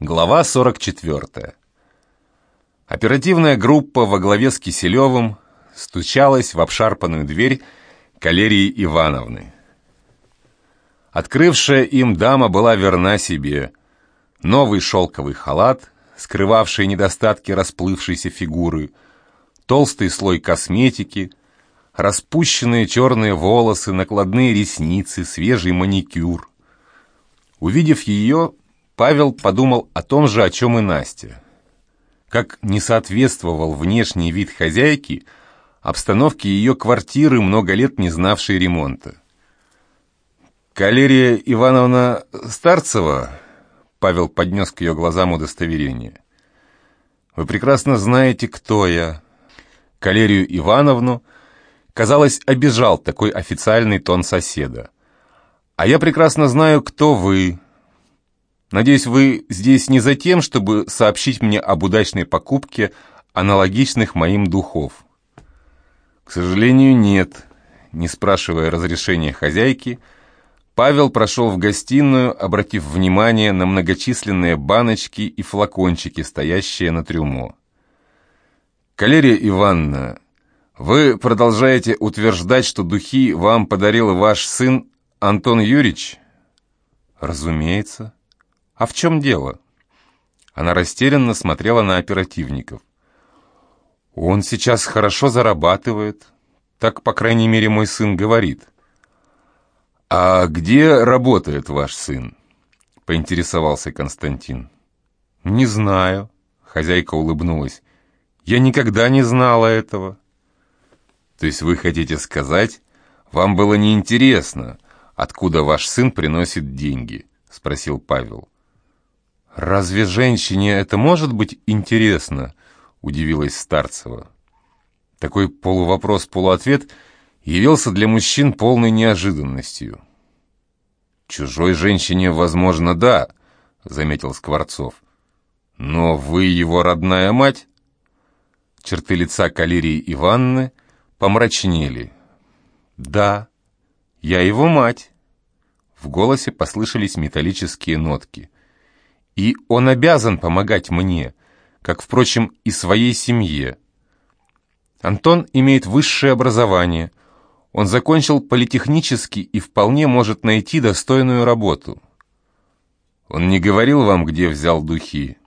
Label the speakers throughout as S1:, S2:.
S1: Глава 44. Оперативная группа во главе с Киселевым стучалась в обшарпанную дверь Калерии Ивановны. Открывшая им дама была верна себе. Новый шелковый халат, скрывавший недостатки расплывшейся фигуры, толстый слой косметики, распущенные черные волосы, накладные ресницы, свежий маникюр. Увидев ее, Павел подумал о том же, о чем и Настя. Как не соответствовал внешний вид хозяйки обстановке ее квартиры, много лет не знавшей ремонта. «Калерия Ивановна Старцева?» Павел поднес к ее глазам удостоверение. «Вы прекрасно знаете, кто я». Калерию Ивановну, казалось, обижал такой официальный тон соседа. «А я прекрасно знаю, кто вы». Надеюсь, вы здесь не за тем, чтобы сообщить мне об удачной покупке аналогичных моим духов. К сожалению, нет. Не спрашивая разрешения хозяйки, Павел прошел в гостиную, обратив внимание на многочисленные баночки и флакончики, стоящие на трюмо. «Калерия Ивановна, вы продолжаете утверждать, что духи вам подарил ваш сын Антон Юрьевич?» «Разумеется». «А в чем дело?» Она растерянно смотрела на оперативников. «Он сейчас хорошо зарабатывает. Так, по крайней мере, мой сын говорит». «А где работает ваш сын?» — поинтересовался Константин. «Не знаю», — хозяйка улыбнулась. «Я никогда не знала этого». «То есть вы хотите сказать, вам было неинтересно, откуда ваш сын приносит деньги?» — спросил Павел. «Разве женщине это может быть интересно?» — удивилась Старцева. Такой полувопрос-полуответ явился для мужчин полной неожиданностью. «Чужой женщине, возможно, да», — заметил Скворцов. «Но вы его родная мать?» Черты лица Калерии Ивановны помрачнели. «Да, я его мать». В голосе послышались металлические нотки. И он обязан помогать мне, как, впрочем, и своей семье. Антон имеет высшее образование. Он закончил политехнический и вполне может найти достойную работу. Он не говорил вам, где взял духи?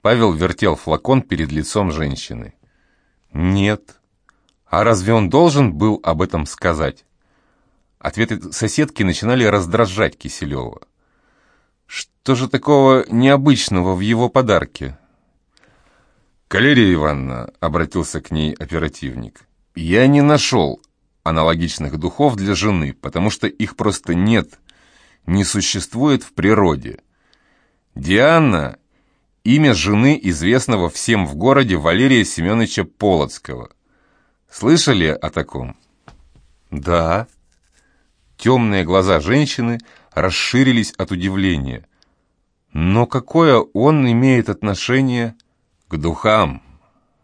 S1: Павел вертел флакон перед лицом женщины. Нет. А разве он должен был об этом сказать? Ответы соседки начинали раздражать Киселева. Что же такого необычного в его подарке? «Калерия Ивановна», — обратился к ней оперативник, — «я не нашел аналогичных духов для жены, потому что их просто нет, не существует в природе. Диана — имя жены известного всем в городе Валерия Семеновича Полоцкого. Слышали о таком?» «Да». Темные глаза женщины — расширились от удивления. Но какое он имеет отношение к духам?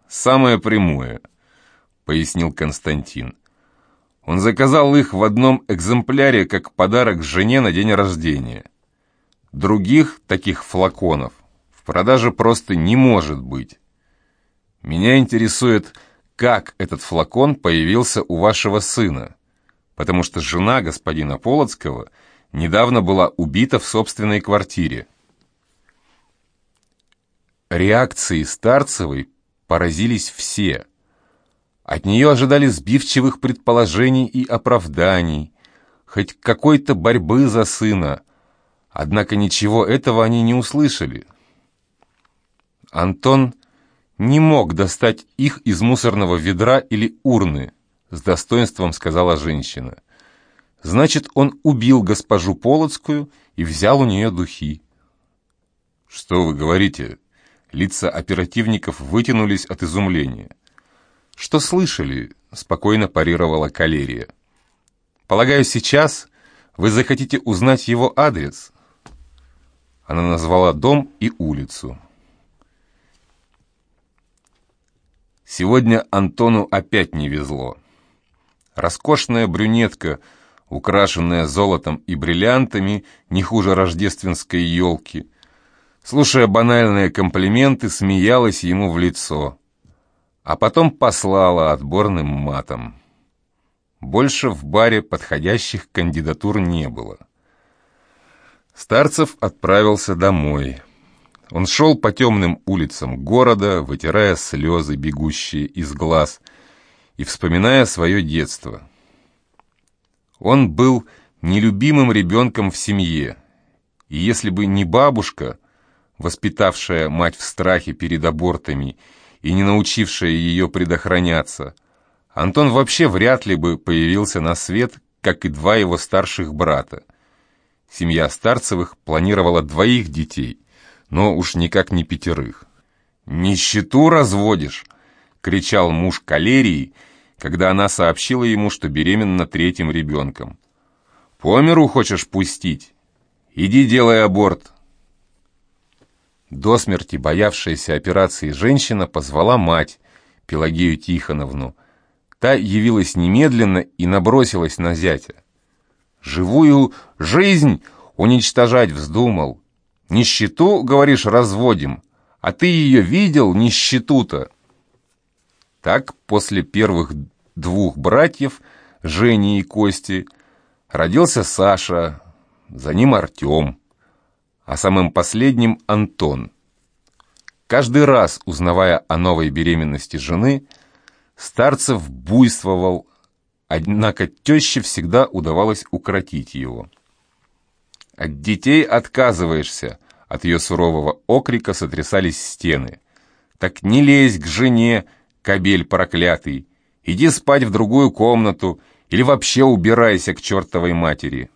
S1: Самое прямое, пояснил Константин. Он заказал их в одном экземпляре как подарок жене на день рождения. Других таких флаконов в продаже просто не может быть. Меня интересует, как этот флакон появился у вашего сына, потому что жена господина Полоцкого – недавно была убита в собственной квартире. Реакции Старцевой поразились все. От нее ожидали сбивчивых предположений и оправданий, хоть какой-то борьбы за сына, однако ничего этого они не услышали. Антон не мог достать их из мусорного ведра или урны, с достоинством сказала женщина. Значит, он убил госпожу Полоцкую и взял у нее духи. «Что вы говорите?» Лица оперативников вытянулись от изумления. «Что слышали?» — спокойно парировала Калерия. «Полагаю, сейчас вы захотите узнать его адрес?» Она назвала дом и улицу. Сегодня Антону опять не везло. Роскошная брюнетка — украшенная золотом и бриллиантами, не хуже рождественской елки, слушая банальные комплименты, смеялась ему в лицо, а потом послала отборным матом. Больше в баре подходящих кандидатур не было. Старцев отправился домой. Он шел по темным улицам города, вытирая слезы, бегущие из глаз, и вспоминая свое детство. Он был нелюбимым ребенком в семье, и если бы не бабушка, воспитавшая мать в страхе перед абортами и не научившая ее предохраняться, Антон вообще вряд ли бы появился на свет, как и два его старших брата. Семья Старцевых планировала двоих детей, но уж никак не пятерых. «Нищету разводишь!» — кричал муж калерии, когда она сообщила ему, что беременна третьим ребенком. «По миру хочешь пустить? Иди делай аборт!» До смерти боявшаяся операции женщина позвала мать, Пелагею Тихоновну. Та явилась немедленно и набросилась на зятя. «Живую жизнь уничтожать вздумал. Нищету, говоришь, разводим, а ты ее видел, нищету-то?» Так, после первых двух братьев, Жени и Кости, родился Саша, за ним Артем, а самым последним Антон. Каждый раз, узнавая о новой беременности жены, Старцев буйствовал, однако теще всегда удавалось укротить его. «От детей отказываешься», — от ее сурового окрика сотрясались стены. «Так не лезь к жене, кобель проклятый, иди спать в другую комнату или вообще убирайся к чертовой матери».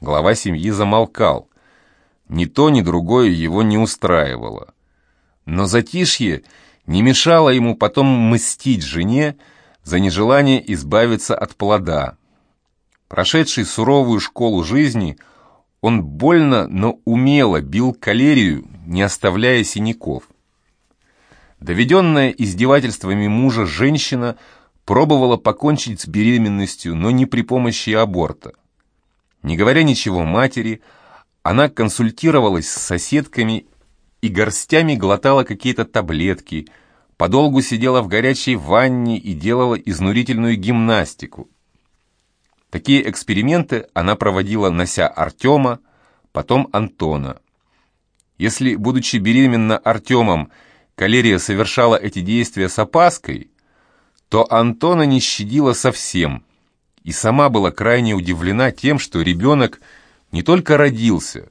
S1: Глава семьи замолкал. Ни то, ни другое его не устраивало. Но затишье не мешало ему потом мстить жене за нежелание избавиться от плода. Прошедший суровую школу жизни, он больно, но умело бил калерию, не оставляя синяков. Доведенная издевательствами мужа женщина пробовала покончить с беременностью, но не при помощи аборта. Не говоря ничего матери, она консультировалась с соседками и горстями глотала какие-то таблетки, подолгу сидела в горячей ванне и делала изнурительную гимнастику. Такие эксперименты она проводила, нося Артема, потом Антона. Если, будучи беременна Артемом, Калерия совершала эти действия с опаской, то Антона не щадила совсем, и сама была крайне удивлена тем, что ребенок не только родился,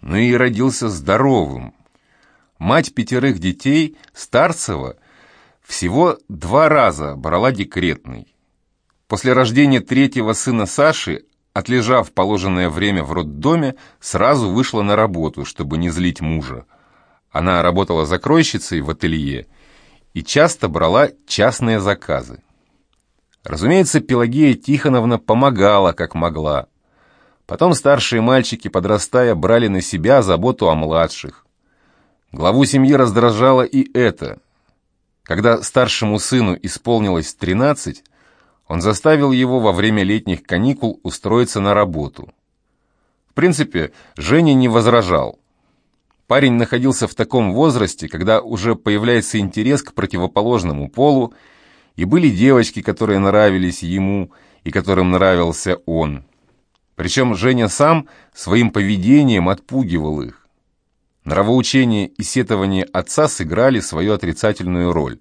S1: но и родился здоровым. Мать пятерых детей, Старцева, всего два раза брала декретный. После рождения третьего сына Саши, отлежав положенное время в роддоме, сразу вышла на работу, чтобы не злить мужа. Она работала закройщицей в ателье и часто брала частные заказы. Разумеется, Пелагея Тихоновна помогала, как могла. Потом старшие мальчики, подрастая, брали на себя заботу о младших. Главу семьи раздражало и это. Когда старшему сыну исполнилось 13, он заставил его во время летних каникул устроиться на работу. В принципе, Женя не возражал. Парень находился в таком возрасте, когда уже появляется интерес к противоположному полу, и были девочки, которые нравились ему и которым нравился он. Причем Женя сам своим поведением отпугивал их. Нравоучение и сетование отца сыграли свою отрицательную роль.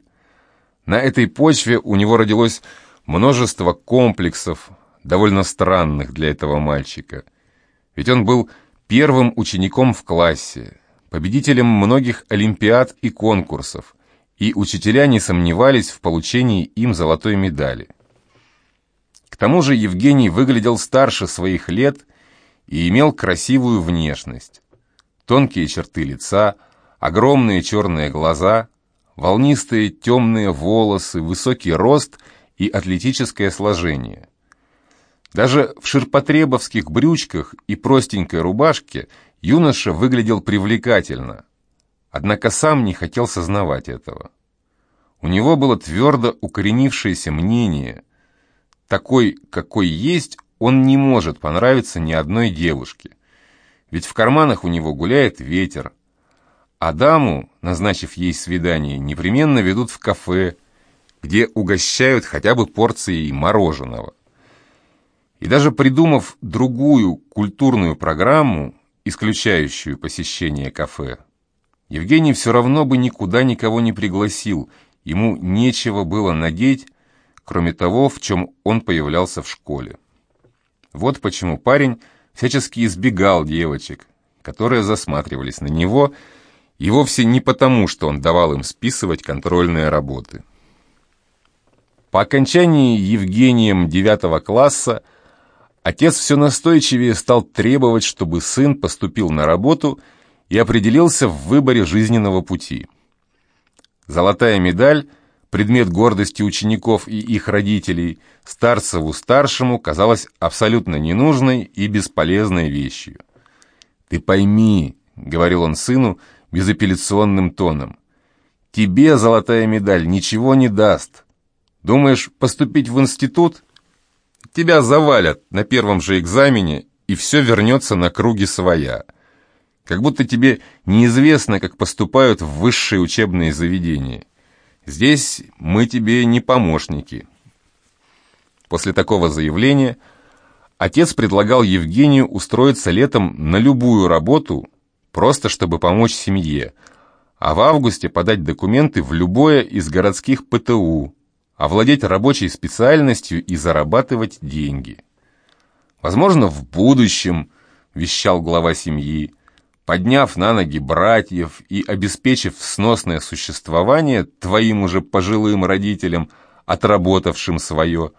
S1: На этой почве у него родилось множество комплексов, довольно странных для этого мальчика. Ведь он был первым учеником в классе, победителем многих олимпиад и конкурсов, и учителя не сомневались в получении им золотой медали. К тому же Евгений выглядел старше своих лет и имел красивую внешность. Тонкие черты лица, огромные черные глаза, волнистые темные волосы, высокий рост и атлетическое сложение. Даже в ширпотребовских брючках и простенькой рубашке – Юноша выглядел привлекательно, однако сам не хотел сознавать этого. У него было твердо укоренившееся мнение. Такой, какой есть, он не может понравиться ни одной девушке. ведь в карманах у него гуляет ветер. А даму, назначив ей свидание, непременно ведут в кафе, где угощают хотя бы порцией мороженого. И даже придумав другую культурную программу, исключающую посещение кафе, Евгений все равно бы никуда никого не пригласил, ему нечего было надеть, кроме того, в чем он появлялся в школе. Вот почему парень всячески избегал девочек, которые засматривались на него, и вовсе не потому, что он давал им списывать контрольные работы. По окончании Евгением девятого класса отец все настойчивее стал требовать, чтобы сын поступил на работу и определился в выборе жизненного пути. Золотая медаль – предмет гордости учеников и их родителей, Старцеву-старшему казалась абсолютно ненужной и бесполезной вещью. «Ты пойми», — говорил он сыну безапелляционным тоном, «тебе золотая медаль ничего не даст. Думаешь, поступить в институт? Тебя завалят на первом же экзамене, и все вернется на круги своя. Как будто тебе неизвестно, как поступают в высшие учебные заведения». Здесь мы тебе не помощники». После такого заявления отец предлагал Евгению устроиться летом на любую работу, просто чтобы помочь семье, а в августе подать документы в любое из городских ПТУ, овладеть рабочей специальностью и зарабатывать деньги. Возможно, в будущем, вещал глава семьи, подняв на ноги братьев и обеспечив сносное существование твоим уже пожилым родителям, отработавшим свое,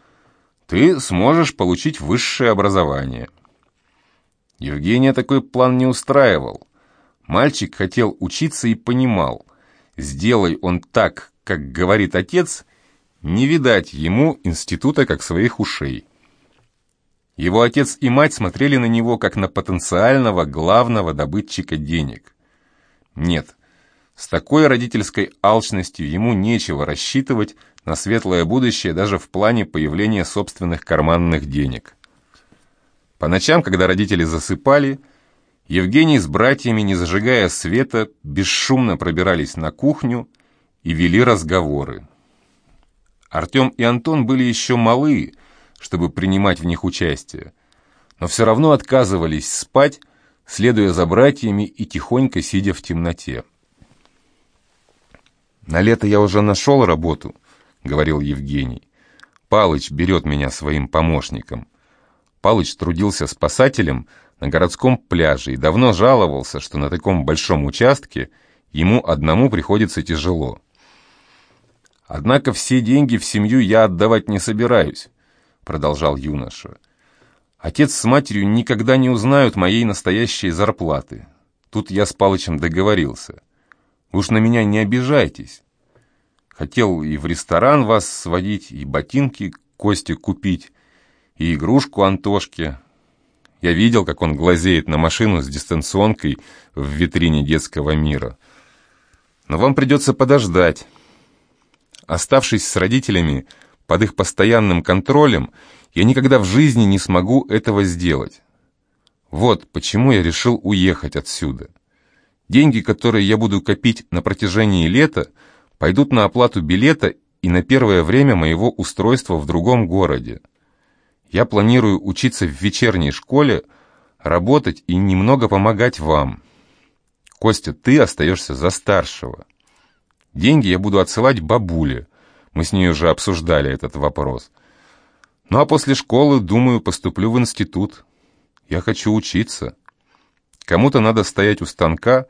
S1: ты сможешь получить высшее образование. Евгения такой план не устраивал. Мальчик хотел учиться и понимал, сделай он так, как говорит отец, не видать ему института как своих ушей. Его отец и мать смотрели на него как на потенциального главного добытчика денег. Нет, с такой родительской алчностью ему нечего рассчитывать на светлое будущее даже в плане появления собственных карманных денег. По ночам, когда родители засыпали, Евгений с братьями, не зажигая света, бесшумно пробирались на кухню и вели разговоры. Артем и Антон были еще малы, чтобы принимать в них участие, но все равно отказывались спать, следуя за братьями и тихонько сидя в темноте. «На лето я уже нашел работу», — говорил Евгений. «Палыч берет меня своим помощником». Палыч трудился спасателем на городском пляже и давно жаловался, что на таком большом участке ему одному приходится тяжело. Однако все деньги в семью я отдавать не собираюсь продолжал юноша. Отец с матерью никогда не узнают моей настоящей зарплаты. Тут я с Палычем договорился. Уж на меня не обижайтесь. Хотел и в ресторан вас сводить, и ботинки Косте купить, и игрушку Антошке. Я видел, как он глазеет на машину с дистанционкой в витрине детского мира. Но вам придется подождать. Оставшись с родителями, под их постоянным контролем, я никогда в жизни не смогу этого сделать. Вот почему я решил уехать отсюда. Деньги, которые я буду копить на протяжении лета, пойдут на оплату билета и на первое время моего устройства в другом городе. Я планирую учиться в вечерней школе, работать и немного помогать вам. Костя, ты остаешься за старшего. Деньги я буду отсылать бабуле, мы с ней уже обсуждали этот вопрос. Ну а после школы, думаю, поступлю в институт. Я хочу учиться. Кому-то надо стоять у станка.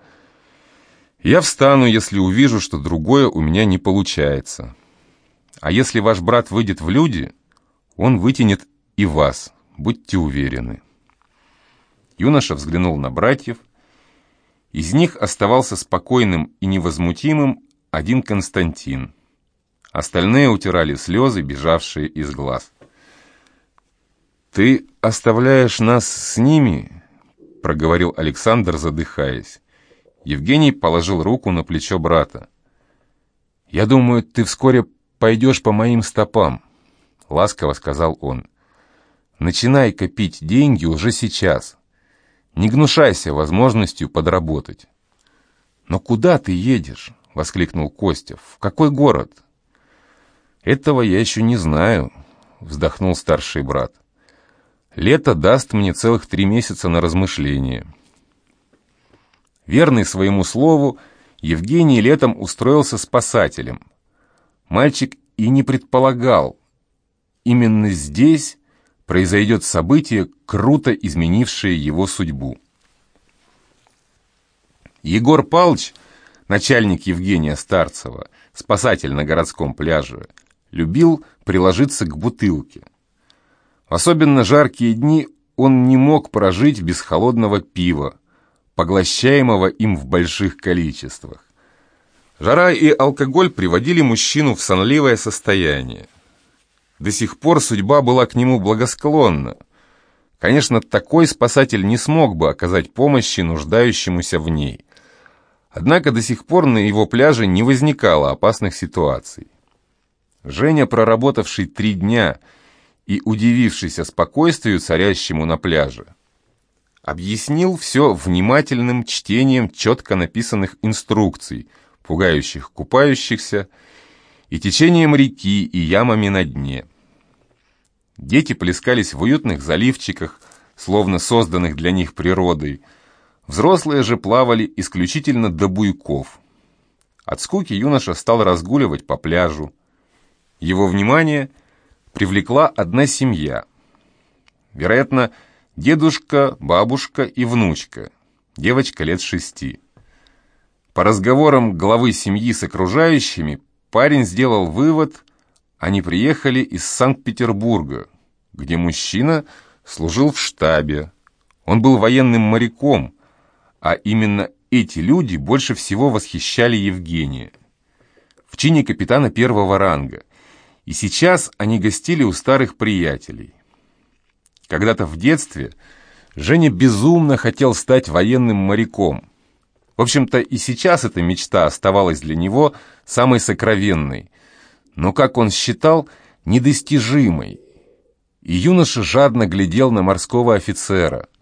S1: Я встану, если увижу, что другое у меня не получается. А если ваш брат выйдет в люди, он вытянет и вас, будьте уверены. Юноша взглянул на братьев. Из них оставался спокойным и невозмутимым один Константин. Остальные утирали слезы, бежавшие из глаз. «Ты оставляешь нас с ними?» — проговорил Александр, задыхаясь. Евгений положил руку на плечо брата. «Я думаю, ты вскоре пойдешь по моим стопам», — ласково сказал он. «Начинай копить деньги уже сейчас. Не гнушайся возможностью подработать. «Но куда ты едешь?» — воскликнул Костя. «В какой город?» «Этого я еще не знаю», — вздохнул старший брат. «Лето даст мне целых три месяца на размышление». Верный своему слову, Евгений летом устроился спасателем. Мальчик и не предполагал, именно здесь произойдет событие, круто изменившее его судьбу. Егор Палыч, начальник Евгения Старцева, спасатель на городском пляже, любил приложиться к бутылке. В особенно жаркие дни он не мог прожить без холодного пива, поглощаемого им в больших количествах. Жара и алкоголь приводили мужчину в сонливое состояние. До сих пор судьба была к нему благосклонна. Конечно, такой спасатель не смог бы оказать помощи нуждающемуся в ней. Однако до сих пор на его пляже не возникало опасных ситуаций. Женя, проработавший три дня и удивившийся спокойствию, царящему на пляже, объяснил все внимательным чтением четко написанных инструкций, пугающих купающихся, и течением реки и ямами на дне. Дети плескались в уютных заливчиках, словно созданных для них природой, Взрослые же плавали исключительно до буйков. От скуки юноша стал разгуливать по пляжу. Его внимание привлекла одна семья. Вероятно, дедушка, бабушка и внучка. Девочка лет шести. По разговорам главы семьи с окружающими парень сделал вывод, они приехали из Санкт-Петербурга, где мужчина служил в штабе. Он был военным моряком, а именно эти люди больше всего восхищали Евгения. В чине капитана первого ранга. И сейчас они гостили у старых приятелей. Когда-то в детстве Женя безумно хотел стать военным моряком. В общем-то, и сейчас эта мечта оставалась для него самой сокровенной, но, как он считал, недостижимой. И юноша жадно глядел на морского офицера –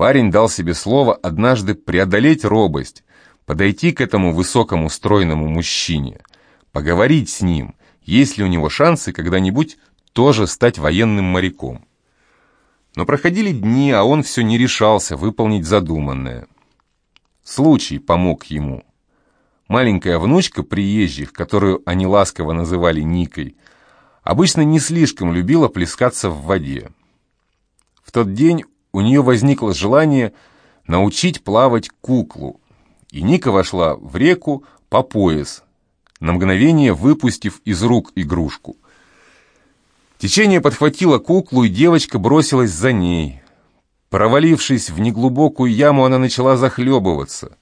S1: Парень дал себе слово однажды преодолеть робость, подойти к этому высокому стройному мужчине, поговорить с ним, есть ли у него шансы когда-нибудь тоже стать военным моряком. Но проходили дни, а он все не решался выполнить задуманное. Случай помог ему. Маленькая внучка приезжих, которую они ласково называли Никой, обычно не слишком любила плескаться в воде. В тот день у нее возникло желание научить плавать куклу, и Ника вошла в реку по пояс, на мгновение выпустив из рук игрушку. Течение подхватило куклу, и девочка бросилась за ней. Провалившись в неглубокую яму, она начала захлебываться.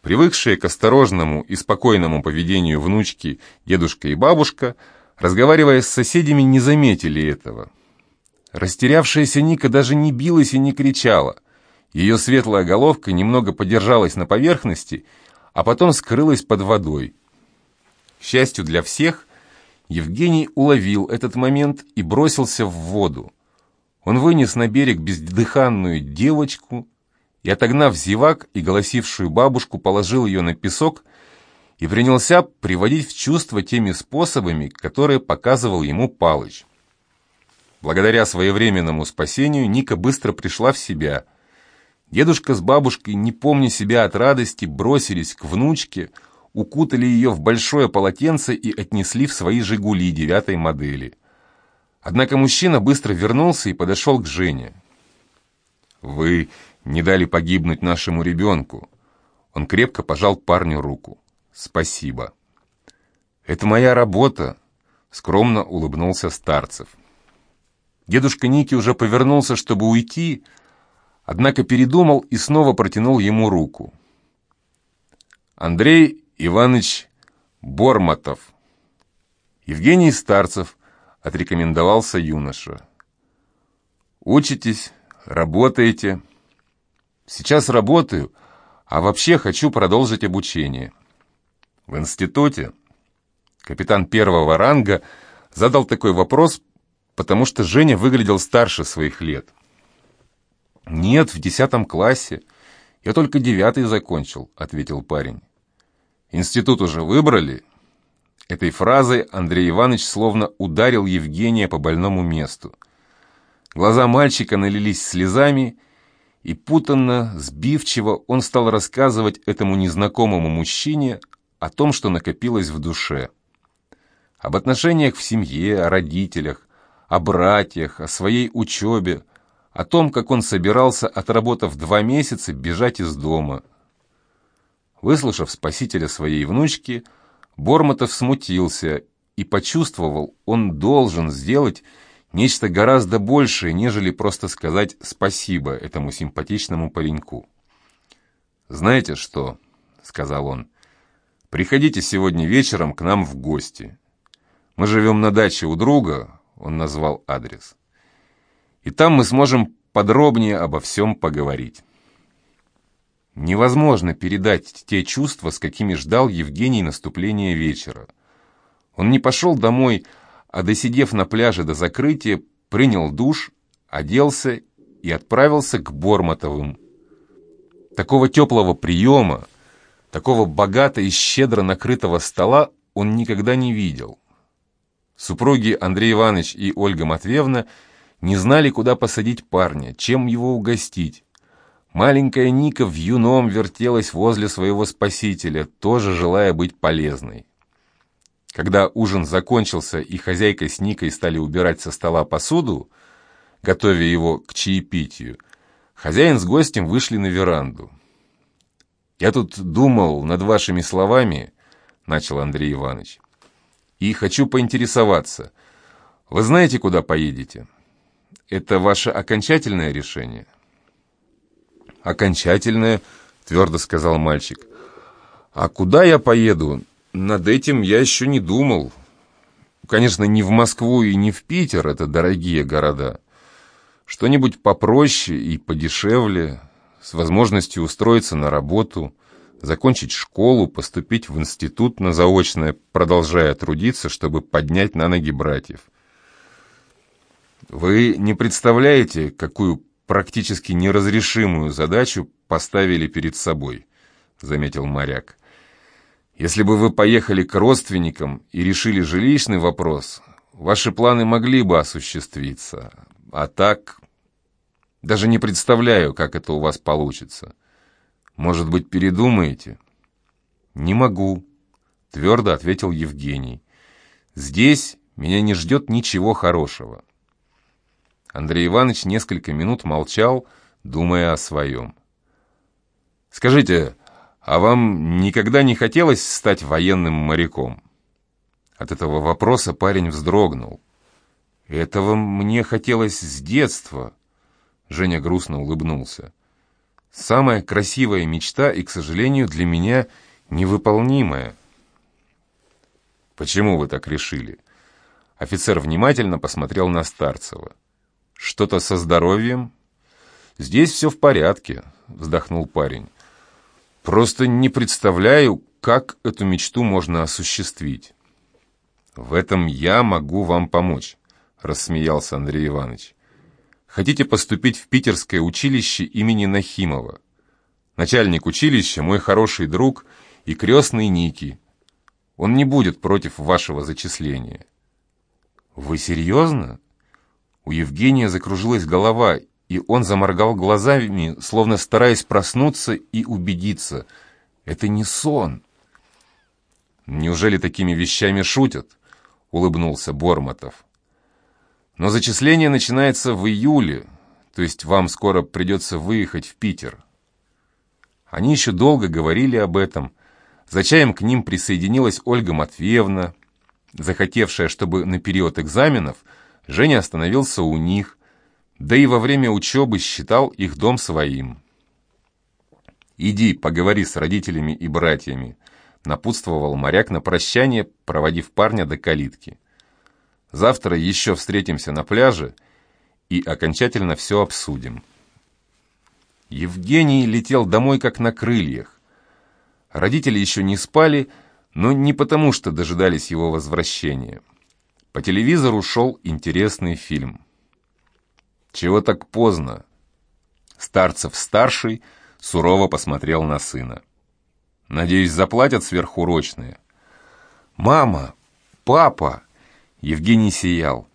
S1: Привыкшие к осторожному и спокойному поведению внучки дедушка и бабушка, разговаривая с соседями, не заметили этого. Растерявшаяся Ника даже не билась и не кричала. Ее светлая головка немного подержалась на поверхности, а потом скрылась под водой. К счастью для всех, Евгений уловил этот момент и бросился в воду. Он вынес на берег бездыханную девочку и, отогнав зевак и голосившую бабушку, положил ее на песок и принялся приводить в чувство теми способами, которые показывал ему Палыч. Благодаря своевременному спасению Ника быстро пришла в себя. Дедушка с бабушкой, не помня себя от радости, бросились к внучке, укутали ее в большое полотенце и отнесли в свои «Жигули» девятой модели. Однако мужчина быстро вернулся и подошел к Жене. «Вы не дали погибнуть нашему ребенку». Он крепко пожал парню руку. «Спасибо». «Это моя работа», — скромно улыбнулся Старцев. Дедушка Ники уже повернулся, чтобы уйти, однако передумал и снова протянул ему руку. Андрей Иванович Бормотов. Евгений Старцев, отрекомендовался юноша. Учитесь, работаете. Сейчас работаю, а вообще хочу продолжить обучение. В институте капитан первого ранга задал такой вопрос, потому что Женя выглядел старше своих лет. «Нет, в десятом классе. Я только девятый закончил», — ответил парень. «Институт уже выбрали?» Этой фразой Андрей Иванович словно ударил Евгения по больному месту. Глаза мальчика налились слезами, и путанно, сбивчиво он стал рассказывать этому незнакомому мужчине о том, что накопилось в душе. Об отношениях в семье, о родителях, о братьях, о своей учебе, о том, как он собирался, отработав два месяца, бежать из дома. Выслушав спасителя своей внучки, Бормотов смутился и почувствовал, он должен сделать нечто гораздо большее, нежели просто сказать спасибо этому симпатичному пареньку. «Знаете что?» — сказал он. «Приходите сегодня вечером к нам в гости. Мы живем на даче у друга», — он назвал адрес. «И там мы сможем подробнее обо всем поговорить». Невозможно передать те чувства, с какими ждал Евгений наступления вечера. Он не пошел домой, а, досидев на пляже до закрытия, принял душ, оделся и отправился к Бормотовым. Такого теплого приема, такого богато и щедро накрытого стола он никогда не видел. Супруги Андрей Иванович и Ольга Матвеевна не знали, куда посадить парня, чем его угостить. Маленькая Ника в юном вертелась возле своего спасителя, тоже желая быть полезной. Когда ужин закончился и хозяйка с Никой стали убирать со стола посуду, готовя его к чаепитию, хозяин с гостем вышли на веранду. «Я тут думал над вашими словами», — начал Андрей Иванович, «и хочу поинтересоваться. Вы знаете, куда поедете? Это ваше окончательное решение?» окончательное», — твердо сказал мальчик. «А куда я поеду? Над этим я еще не думал. Конечно, не в Москву и не в Питер, это дорогие города. Что-нибудь попроще и подешевле, с возможностью устроиться на работу, закончить школу, поступить в институт на заочное, продолжая трудиться, чтобы поднять на ноги братьев. Вы не представляете, какую практически неразрешимую задачу поставили перед собой», — заметил моряк. «Если бы вы поехали к родственникам и решили жилищный вопрос, ваши планы могли бы осуществиться. А так... Даже не представляю, как это у вас получится. Может быть, передумаете?» «Не могу», — твердо ответил Евгений. «Здесь меня не ждет ничего хорошего». Андрей Иванович несколько минут молчал, думая о своем. «Скажите, а вам никогда не хотелось стать военным моряком?» От этого вопроса парень вздрогнул. «Этого мне хотелось с детства», — Женя грустно улыбнулся. «Самая красивая мечта и, к сожалению, для меня невыполнимая». «Почему вы так решили?» Офицер внимательно посмотрел на Старцева. «Что-то со здоровьем?» «Здесь все в порядке», — вздохнул парень. «Просто не представляю, как эту мечту можно осуществить». «В этом я могу вам помочь», — рассмеялся Андрей Иванович. «Хотите поступить в питерское училище имени Нахимова? Начальник училища — мой хороший друг и крестный Ники. Он не будет против вашего зачисления». «Вы серьезно?» У Евгения закружилась голова, и он заморгал глазами, словно стараясь проснуться и убедиться. Это не сон. «Неужели такими вещами шутят?» — улыбнулся Бормотов. «Но зачисление начинается в июле, то есть вам скоро придется выехать в Питер». Они еще долго говорили об этом. За чаем к ним присоединилась Ольга Матвеевна, захотевшая, чтобы на период экзаменов – Женя остановился у них, да и во время учебы считал их дом своим. «Иди, поговори с родителями и братьями», — напутствовал моряк на прощание, проводив парня до калитки. «Завтра еще встретимся на пляже и окончательно все обсудим». Евгений летел домой как на крыльях. Родители еще не спали, но не потому, что дожидались его возвращения. По телевизору шел интересный фильм. «Чего так поздно?» Старцев-старший сурово посмотрел на сына. «Надеюсь, заплатят сверхурочные?» «Мама! Папа!» Евгений сиял.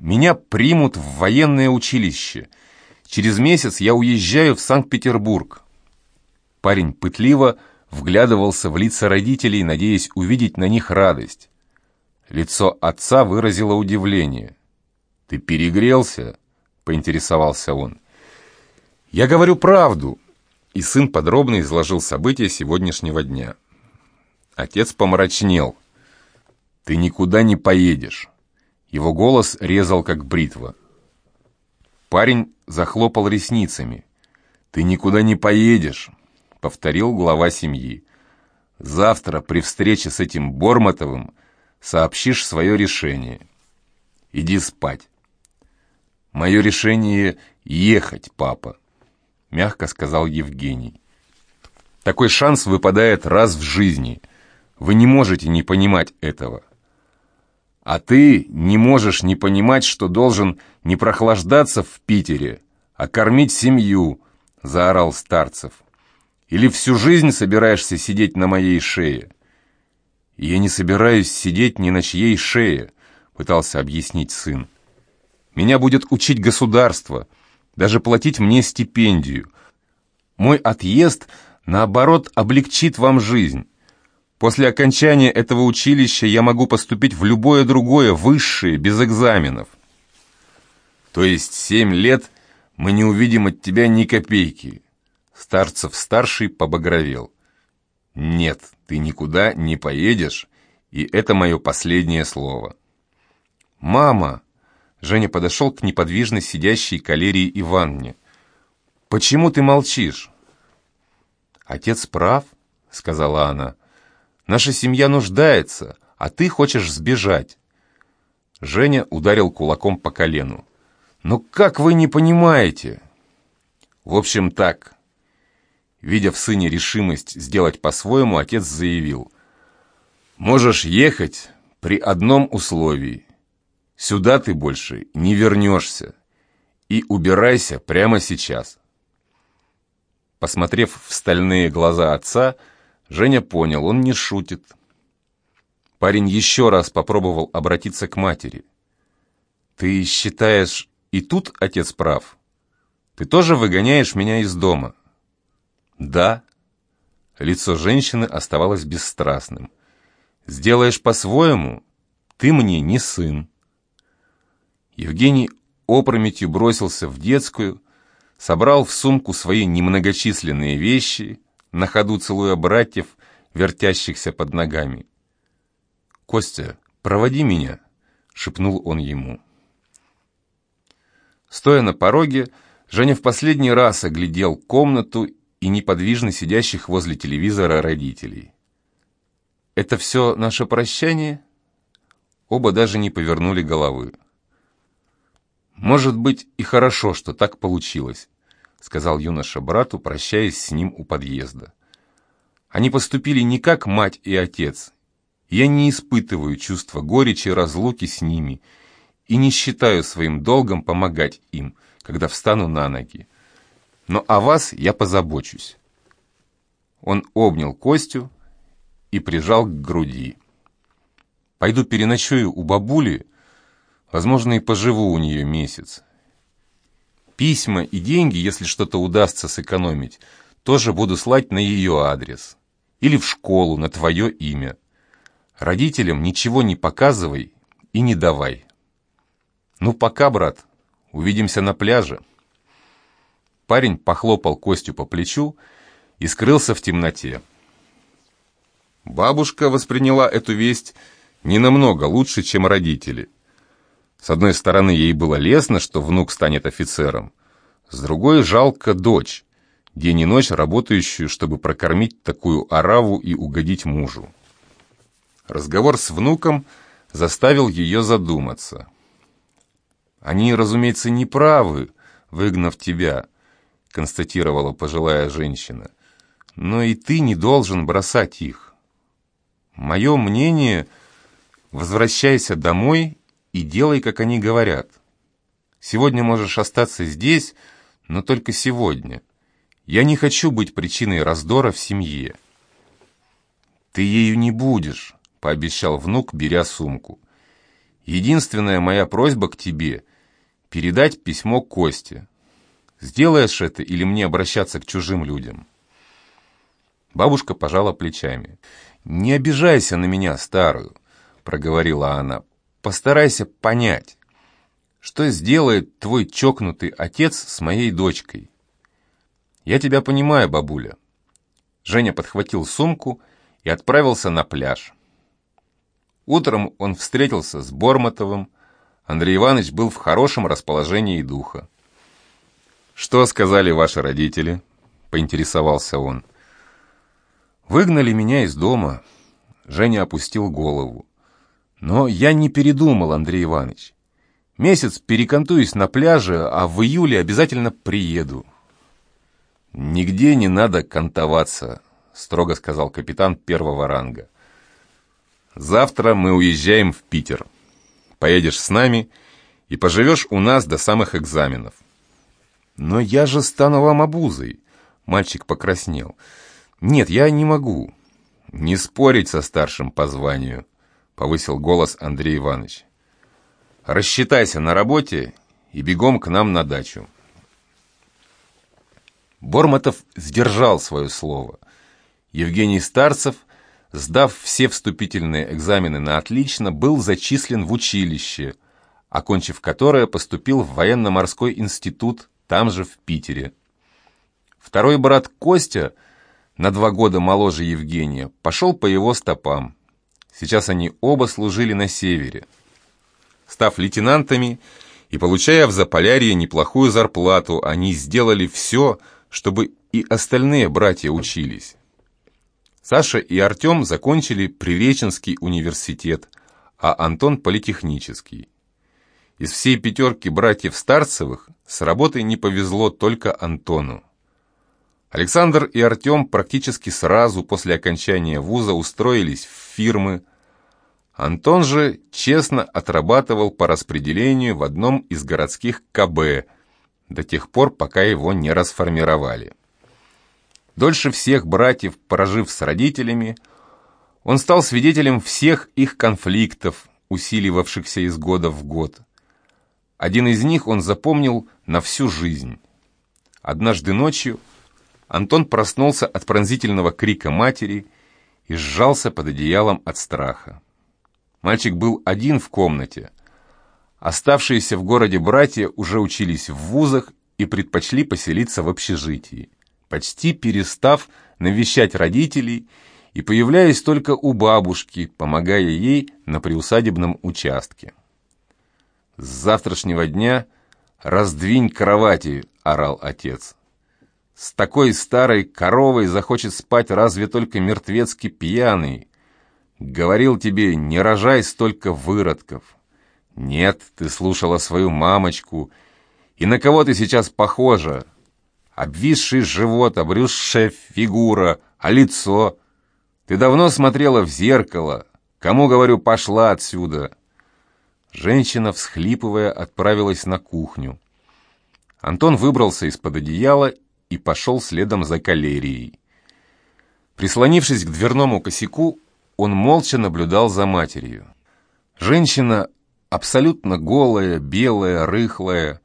S1: «Меня примут в военное училище. Через месяц я уезжаю в Санкт-Петербург». Парень пытливо вглядывался в лица родителей, надеясь увидеть на них радость. Лицо отца выразило удивление. «Ты перегрелся?» — поинтересовался он. «Я говорю правду!» И сын подробно изложил события сегодняшнего дня. Отец помрачнел. «Ты никуда не поедешь!» Его голос резал, как бритва. Парень захлопал ресницами. «Ты никуда не поедешь!» — повторил глава семьи. «Завтра при встрече с этим Бормотовым сообщишь свое решение. Иди спать». «Мое решение — ехать, папа», — мягко сказал Евгений. «Такой шанс выпадает раз в жизни. Вы не можете не понимать этого. А ты не можешь не понимать, что должен не прохлаждаться в Питере, а кормить семью», — заорал Старцев. «Или всю жизнь собираешься сидеть на моей шее?» «Я не собираюсь сидеть ни на чьей шее», — пытался объяснить сын. Меня будет учить государство, даже платить мне стипендию. Мой отъезд, наоборот, облегчит вам жизнь. После окончания этого училища я могу поступить в любое другое, высшее, без экзаменов. То есть семь лет мы не увидим от тебя ни копейки. Старцев-старший побагровел. Нет, ты никуда не поедешь, и это мое последнее слово. «Мама!» Женя подошел к неподвижно сидящей калерии Иванне. «Почему ты молчишь?» «Отец прав», — сказала она. «Наша семья нуждается, а ты хочешь сбежать». Женя ударил кулаком по колену. «Ну как вы не понимаете?» «В общем, так». Видя в сыне решимость сделать по-своему, отец заявил. «Можешь ехать при одном условии. Сюда ты больше не вернешься. И убирайся прямо сейчас. Посмотрев в стальные глаза отца, Женя понял, он не шутит. Парень еще раз попробовал обратиться к матери. «Ты считаешь, и тут отец прав? Ты тоже выгоняешь меня из дома?» «Да». Лицо женщины оставалось бесстрастным. «Сделаешь по-своему? Ты мне не сын». Евгений опрометью бросился в детскую, собрал в сумку свои немногочисленные вещи, на ходу целуя братьев, вертящихся под ногами. «Костя, проводи меня», — шепнул он ему. Стоя на пороге, Женя в последний раз оглядел комнату и неподвижно сидящих возле телевизора родителей. «Это все наше прощание?» Оба даже не повернули головы. «Может быть, и хорошо, что так получилось», — сказал юноша брату, прощаясь с ним у подъезда. «Они поступили не как мать и отец. Я не испытываю чувства горечи разлуки с ними и не считаю своим долгом помогать им, когда встану на ноги. Но о вас я позабочусь». Он обнял Костю и прижал к груди. «Пойду переночую у бабули», Возможно, и поживу у нее месяц. Письма и деньги, если что-то удастся сэкономить, тоже буду слать на ее адрес. Или в школу на твое имя. Родителям ничего не показывай и не давай. Ну, пока, брат. Увидимся на пляже. Парень похлопал Костю по плечу и скрылся в темноте. Бабушка восприняла эту весть не намного лучше, чем родители – с одной стороны, ей было лестно, что внук станет офицером, с другой жалко дочь, день и ночь работающую, чтобы прокормить такую ораву и угодить мужу. Разговор с внуком заставил ее задуматься. «Они, разумеется, не правы, выгнав тебя», — констатировала пожилая женщина. «Но и ты не должен бросать их. Мое мнение — возвращайся домой и делай, как они говорят. Сегодня можешь остаться здесь, но только сегодня. Я не хочу быть причиной раздора в семье». «Ты ею не будешь», — пообещал внук, беря сумку. «Единственная моя просьба к тебе — передать письмо Косте. Сделаешь это или мне обращаться к чужим людям?» Бабушка пожала плечами. «Не обижайся на меня, старую», — проговорила она. «Постарайся понять, что сделает твой чокнутый отец с моей дочкой». «Я тебя понимаю, бабуля». Женя подхватил сумку и отправился на пляж. Утром он встретился с Бормотовым. Андрей Иванович был в хорошем расположении духа. «Что сказали ваши родители?» — поинтересовался он. «Выгнали меня из дома». Женя опустил голову. «Но я не передумал, Андрей Иванович. Месяц перекантуюсь на пляже, а в июле обязательно приеду». «Нигде не надо кантоваться», — строго сказал капитан первого ранга. «Завтра мы уезжаем в Питер. Поедешь с нами и поживешь у нас до самых экзаменов». «Но я же стану вам обузой!» Мальчик покраснел. «Нет, я не могу». «Не спорить со старшим по званию», — повысил голос Андрей Иванович. «Рассчитайся на работе и бегом к нам на дачу». Бормотов сдержал свое слово. Евгений Старцев, сдав все вступительные экзамены на отлично, был зачислен в училище, окончив которое поступил в военно-морской институт там же, в Питере. Второй брат Костя, на два года моложе Евгения, пошел по его стопам. Сейчас они оба служили на севере. Став лейтенантами и получая в Заполярье неплохую зарплату, они сделали все, чтобы и остальные братья учились. Саша и Артем закончили Приреченский университет, а Антон – политехнический. Из всей пятерки братьев Старцевых с работой не повезло только Антону. Александр и Артем практически сразу после окончания вуза устроились в фирмы. Антон же честно отрабатывал по распределению в одном из городских КБ до тех пор, пока его не расформировали. Дольше всех братьев, прожив с родителями, он стал свидетелем всех их конфликтов, усиливавшихся из года в год. Один из них он запомнил на всю жизнь. Однажды ночью Антон проснулся от пронзительного крика матери и сжался под одеялом от страха. Мальчик был один в комнате. Оставшиеся в городе братья уже учились в вузах и предпочли поселиться в общежитии, почти перестав навещать родителей и появляясь только у бабушки, помогая ей на приусадебном участке. «С завтрашнего дня раздвинь кровати!» — орал отец. «С такой старой коровой захочет спать разве только мертвецкий пьяный. Говорил тебе, не рожай столько выродков. Нет, ты слушала свою мамочку. И на кого ты сейчас похожа? Обвисший живот, обрюзшая фигура, а лицо? Ты давно смотрела в зеркало. Кому, говорю, пошла отсюда?» Женщина, всхлипывая, отправилась на кухню. Антон выбрался из-под одеяла и пошел следом за калерией. Прислонившись к дверному косяку, он молча наблюдал за матерью. Женщина, абсолютно голая, белая, рыхлая,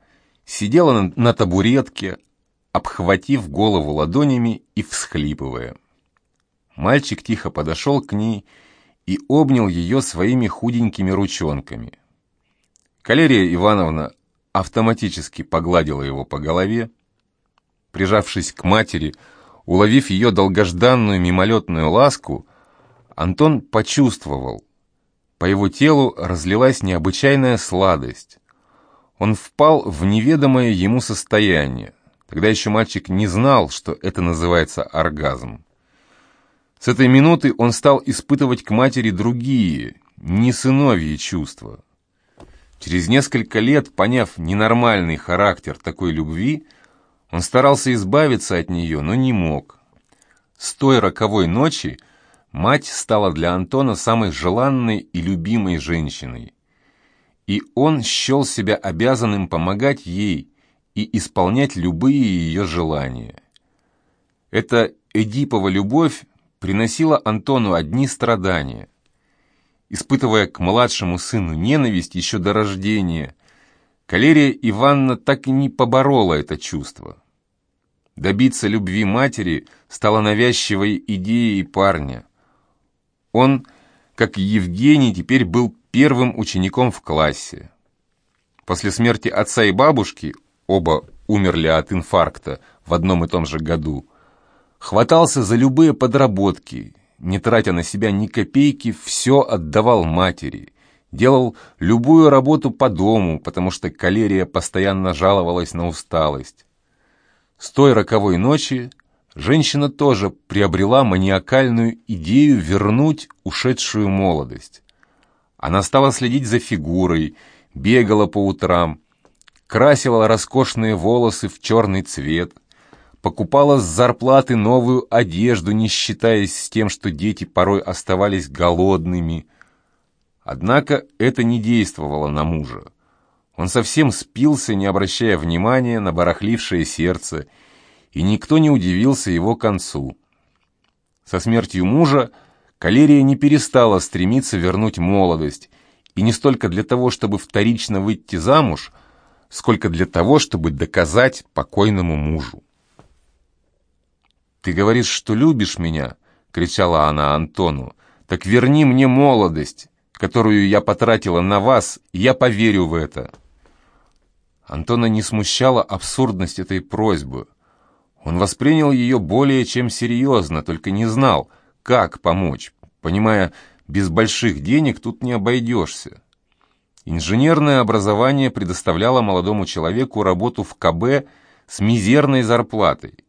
S1: сидела на, табуретке, обхватив голову ладонями и всхлипывая. Мальчик тихо подошел к ней и обнял ее своими худенькими ручонками. Калерия Ивановна автоматически погладила его по голове. Прижавшись к матери, уловив ее долгожданную мимолетную ласку, Антон почувствовал. По его телу разлилась необычайная сладость. Он впал в неведомое ему состояние. Тогда еще мальчик не знал, что это называется оргазм. С этой минуты он стал испытывать к матери другие, не сыновьи чувства. Через несколько лет, поняв ненормальный характер такой любви, он старался избавиться от нее, но не мог. С той роковой ночи мать стала для Антона самой желанной и любимой женщиной. И он счел себя обязанным помогать ей и исполнять любые ее желания. Эта Эдипова любовь приносила Антону одни страдания. Испытывая к младшему сыну ненависть еще до рождения, Калерия Ивановна так и не поборола это чувство. Добиться любви матери стало навязчивой идеей парня. Он, как и Евгений, теперь был первым учеником в классе. После смерти отца и бабушки, оба умерли от инфаркта в одном и том же году, хватался за любые подработки, не тратя на себя ни копейки, все отдавал матери, делал любую работу по дому, потому что калерия постоянно жаловалась на усталость. С той роковой ночи женщина тоже приобрела маниакальную идею вернуть ушедшую молодость. Она стала следить за фигурой, бегала по утрам, красила роскошные волосы в черный цвет, покупала с зарплаты новую одежду, не считаясь с тем, что дети порой оставались голодными. Однако это не действовало на мужа. Он совсем спился, не обращая внимания на барахлившее сердце, и никто не удивился его концу. Со смертью мужа Калерия не перестала стремиться вернуть молодость, и не столько для того, чтобы вторично выйти замуж, сколько для того, чтобы доказать покойному мужу. «Ты говоришь, что любишь меня?» — кричала она Антону. «Так верни мне молодость, которую я потратила на вас, и я поверю в это». Антона не смущала абсурдность этой просьбы. Он воспринял ее более чем серьезно, только не знал, как помочь, понимая, без больших денег тут не обойдешься. Инженерное образование предоставляло молодому человеку работу в КБ с мизерной зарплатой.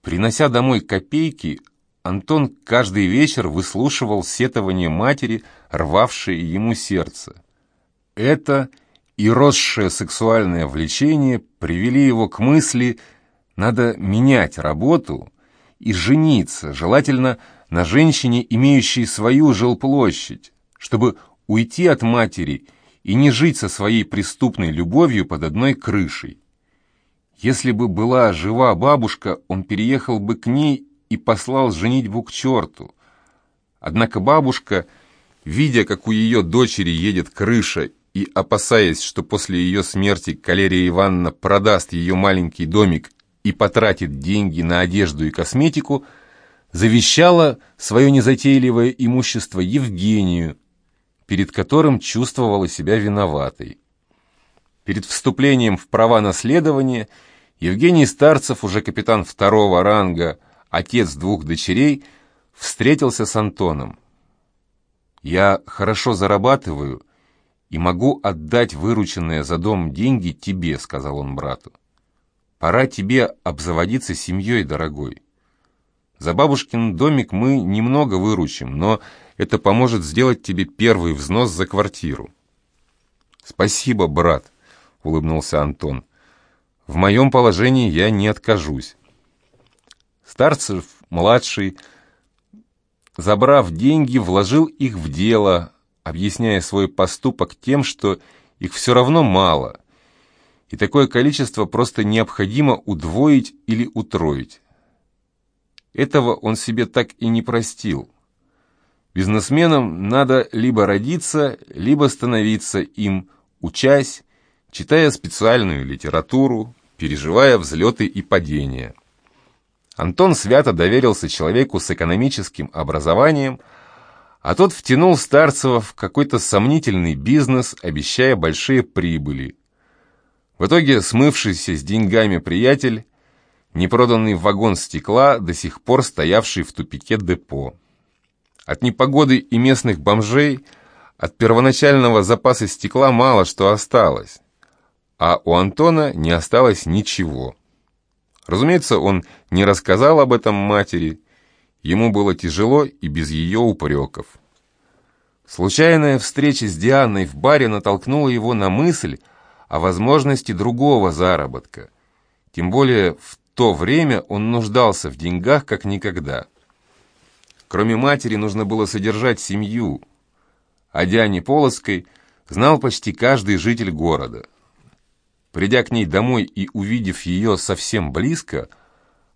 S1: Принося домой копейки, Антон каждый вечер выслушивал сетование матери, рвавшее ему сердце. Это и росшее сексуальное влечение привели его к мысли «надо менять работу и жениться, желательно на женщине, имеющей свою жилплощадь, чтобы уйти от матери и не жить со своей преступной любовью под одной крышей. Если бы была жива бабушка, он переехал бы к ней и послал женитьбу к черту. Однако бабушка, видя, как у ее дочери едет крыша и опасаясь, что после ее смерти Калерия Ивановна продаст ее маленький домик и потратит деньги на одежду и косметику, завещала свое незатейливое имущество Евгению, перед которым чувствовала себя виноватой. Перед вступлением в права наследования Евгений Старцев, уже капитан второго ранга, отец двух дочерей, встретился с Антоном. «Я хорошо зарабатываю», и могу отдать вырученные за дом деньги тебе», — сказал он брату. «Пора тебе обзаводиться семьей, дорогой. За бабушкин домик мы немного выручим, но это поможет сделать тебе первый взнос за квартиру». «Спасибо, брат», — улыбнулся Антон. «В моем положении я не откажусь». Старцев, младший, забрав деньги, вложил их в дело, объясняя свой поступок тем, что их все равно мало, и такое количество просто необходимо удвоить или утроить. Этого он себе так и не простил. Бизнесменам надо либо родиться, либо становиться им, учась, читая специальную литературу, переживая взлеты и падения. Антон свято доверился человеку с экономическим образованием – а тот втянул Старцева в какой-то сомнительный бизнес, обещая большие прибыли. В итоге смывшийся с деньгами приятель, непроданный вагон стекла, до сих пор стоявший в тупике депо. От непогоды и местных бомжей от первоначального запаса стекла мало что осталось, а у Антона не осталось ничего. Разумеется, он не рассказал об этом матери, Ему было тяжело и без ее упреков. Случайная встреча с Дианой в баре натолкнула его на мысль о возможности другого заработка. Тем более в то время он нуждался в деньгах как никогда. Кроме матери нужно было содержать семью. О Диане Полоцкой знал почти каждый житель города. Придя к ней домой и увидев ее совсем близко,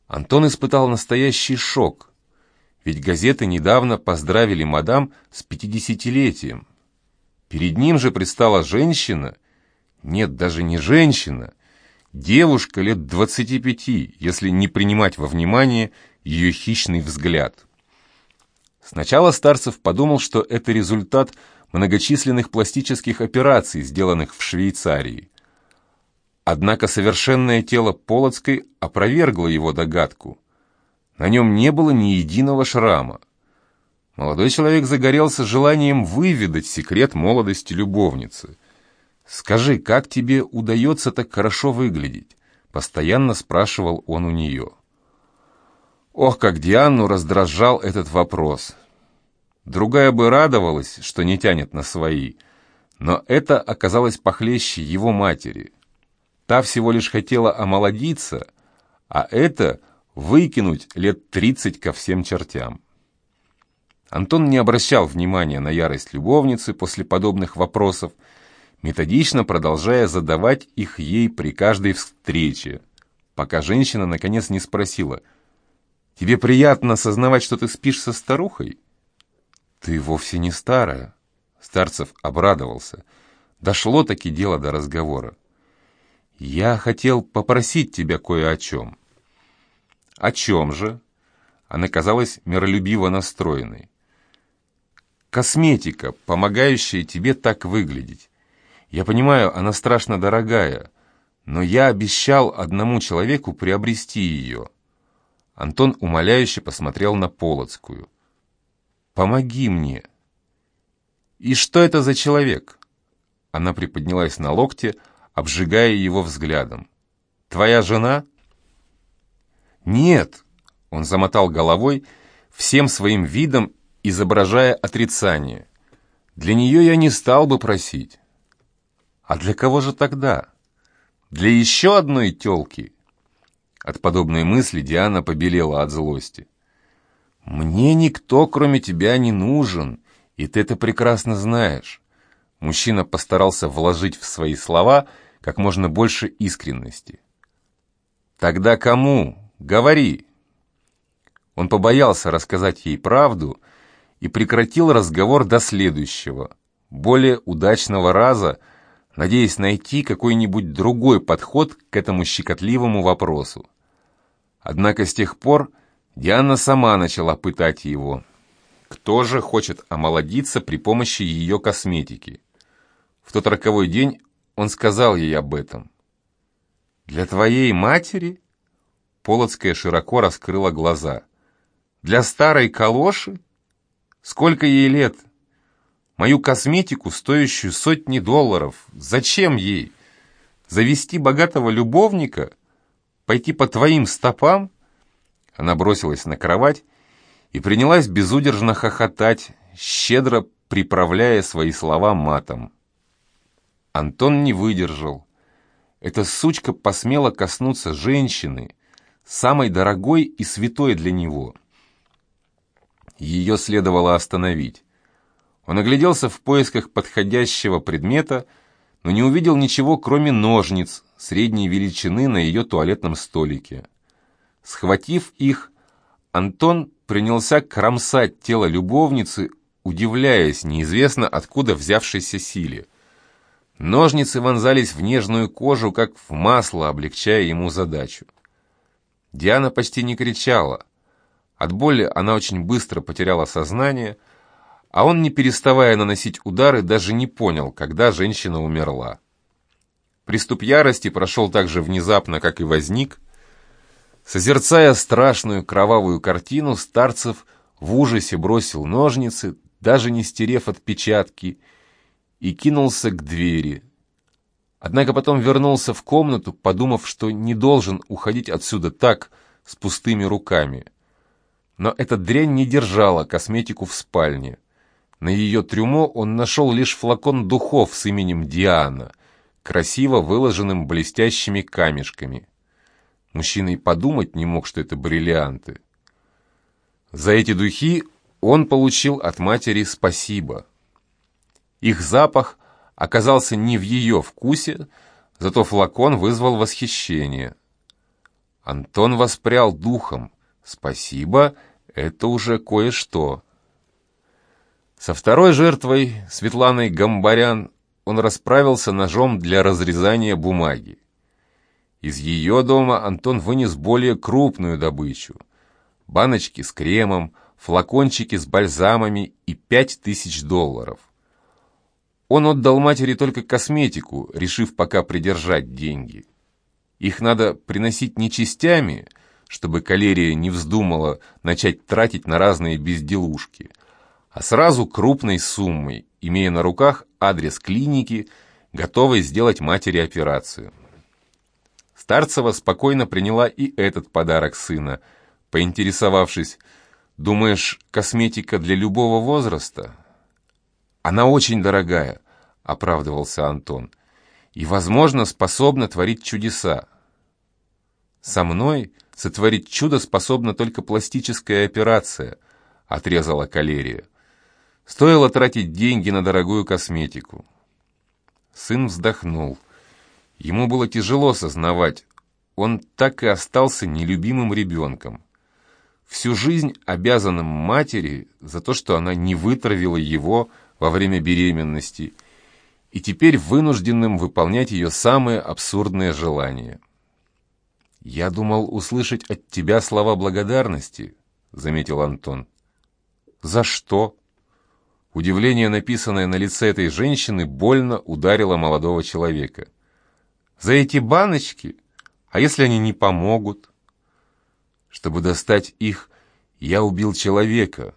S1: Антон испытал настоящий шок, ведь газеты недавно поздравили мадам с пятидесятилетием. Перед ним же предстала женщина, нет, даже не женщина, девушка лет двадцати пяти, если не принимать во внимание ее хищный взгляд. Сначала Старцев подумал, что это результат многочисленных пластических операций, сделанных в Швейцарии. Однако совершенное тело Полоцкой опровергло его догадку. На нем не было ни единого шрама. Молодой человек загорелся желанием выведать секрет молодости любовницы. «Скажи, как тебе удается так хорошо выглядеть?» — постоянно спрашивал он у нее. Ох, как Диану раздражал этот вопрос. Другая бы радовалась, что не тянет на свои, но это оказалось похлеще его матери. Та всего лишь хотела омолодиться, а это выкинуть лет тридцать ко всем чертям. Антон не обращал внимания на ярость любовницы после подобных вопросов, методично продолжая задавать их ей при каждой встрече, пока женщина наконец не спросила «Тебе приятно осознавать, что ты спишь со старухой?» «Ты вовсе не старая», — Старцев обрадовался. Дошло-таки дело до разговора. «Я хотел попросить тебя кое о чем». «О чем же?» Она казалась миролюбиво настроенной. «Косметика, помогающая тебе так выглядеть. Я понимаю, она страшно дорогая, но я обещал одному человеку приобрести ее». Антон умоляюще посмотрел на Полоцкую. «Помоги мне». «И что это за человек?» Она приподнялась на локте, обжигая его взглядом. «Твоя жена?» «Нет!» — он замотал головой, всем своим видом изображая отрицание. «Для нее я не стал бы просить». «А для кого же тогда? Для еще одной тёлки?» От подобной мысли Диана побелела от злости. «Мне никто, кроме тебя, не нужен, и ты это прекрасно знаешь». Мужчина постарался вложить в свои слова — как можно больше искренности. «Тогда кому? Говори!» Он побоялся рассказать ей правду и прекратил разговор до следующего, более удачного раза, надеясь найти какой-нибудь другой подход к этому щекотливому вопросу. Однако с тех пор Диана сама начала пытать его. Кто же хочет омолодиться при помощи ее косметики? В тот роковой день он сказал ей об этом. «Для твоей матери?» Полоцкая широко раскрыла глаза. «Для старой калоши? Сколько ей лет? Мою косметику, стоящую сотни долларов, зачем ей? Завести богатого любовника? Пойти по твоим стопам?» Она бросилась на кровать и принялась безудержно хохотать, щедро приправляя свои слова матом. Антон не выдержал. Эта сучка посмела коснуться женщины, самой дорогой и святой для него. Ее следовало остановить. Он огляделся в поисках подходящего предмета, но не увидел ничего, кроме ножниц средней величины на ее туалетном столике. Схватив их, Антон принялся кромсать тело любовницы, удивляясь неизвестно откуда взявшейся силе. Ножницы вонзались в нежную кожу, как в масло, облегчая ему задачу. Диана почти не кричала. От боли она очень быстро потеряла сознание, а он, не переставая наносить удары, даже не понял, когда женщина умерла. Приступ ярости прошел так же внезапно, как и возник. Созерцая страшную кровавую картину, Старцев в ужасе бросил ножницы, даже не стерев отпечатки, и кинулся к двери. Однако потом вернулся в комнату, подумав, что не должен уходить отсюда так, с пустыми руками. Но эта дрянь не держала косметику в спальне. На ее трюмо он нашел лишь флакон духов с именем Диана, красиво выложенным блестящими камешками. Мужчина и подумать не мог, что это бриллианты. За эти духи он получил от матери спасибо. Их запах оказался не в ее вкусе, Зато флакон вызвал восхищение. Антон воспрял духом. Спасибо, это уже кое-что. Со второй жертвой, Светланой Гамбарян, он расправился ножом для разрезания бумаги. Из ее дома Антон вынес более крупную добычу. Баночки с кремом, флакончики с бальзамами и пять тысяч долларов. Он отдал матери только косметику, решив пока придержать деньги. Их надо приносить не частями, чтобы калерия не вздумала начать тратить на разные безделушки, а сразу крупной суммой, имея на руках адрес клиники, готовой сделать матери операцию. Старцева спокойно приняла и этот подарок сына, поинтересовавшись, «Думаешь, косметика для любого возраста?» «Она очень дорогая», — оправдывался Антон, «и, возможно, способна творить чудеса. Со мной сотворить чудо способна только пластическая операция», — отрезала Калерия. «Стоило тратить деньги на дорогую косметику». Сын вздохнул. Ему было тяжело сознавать, он так и остался нелюбимым ребенком всю жизнь обязанным матери за то, что она не вытравила его во время беременности, и теперь вынужденным выполнять ее самые абсурдные желания. «Я думал услышать от тебя слова благодарности», — заметил Антон. «За что?» Удивление, написанное на лице этой женщины, больно ударило молодого человека. «За эти баночки? А если они не помогут?» Чтобы достать их, я убил человека.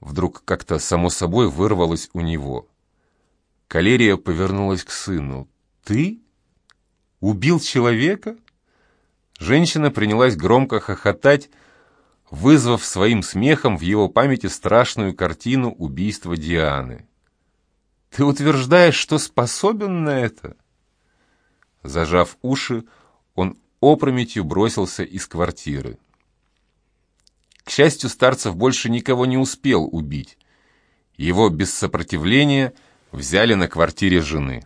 S1: Вдруг как-то само собой вырвалось у него. Калерия повернулась к сыну. «Ты? Убил человека?» Женщина принялась громко хохотать, вызвав своим смехом в его памяти страшную картину убийства Дианы. «Ты утверждаешь, что способен на это?» Зажав уши, он опрометью бросился из квартиры. К счастью, Старцев больше никого не успел убить. Его без сопротивления взяли на квартире жены.